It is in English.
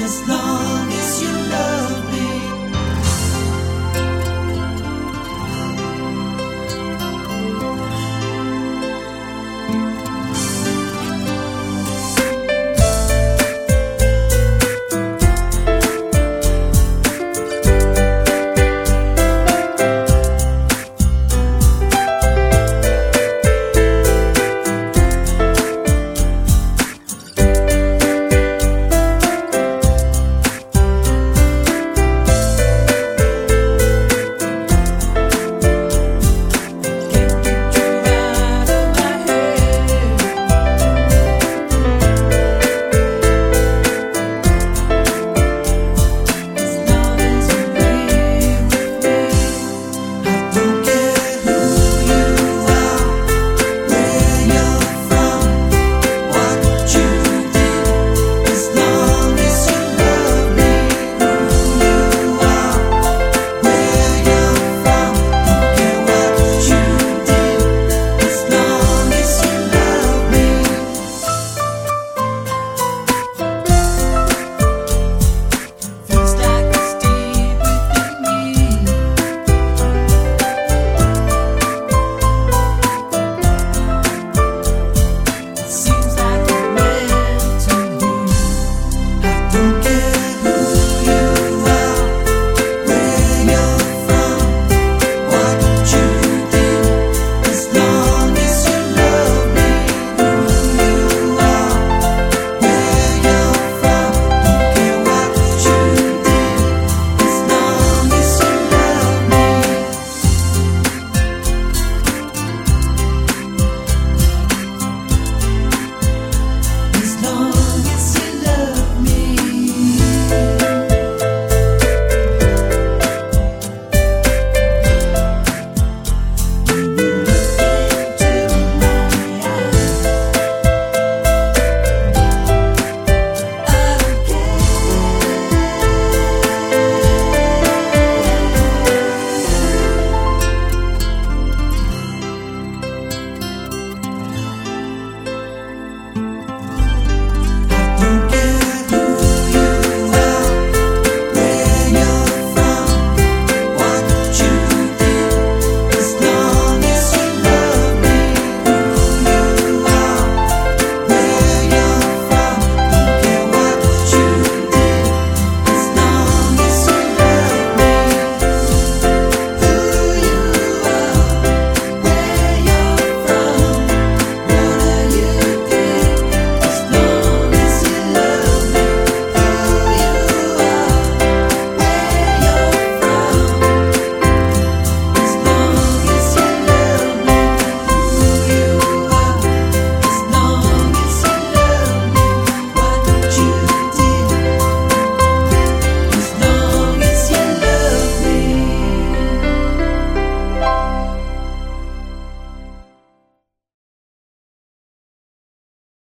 as long as you love.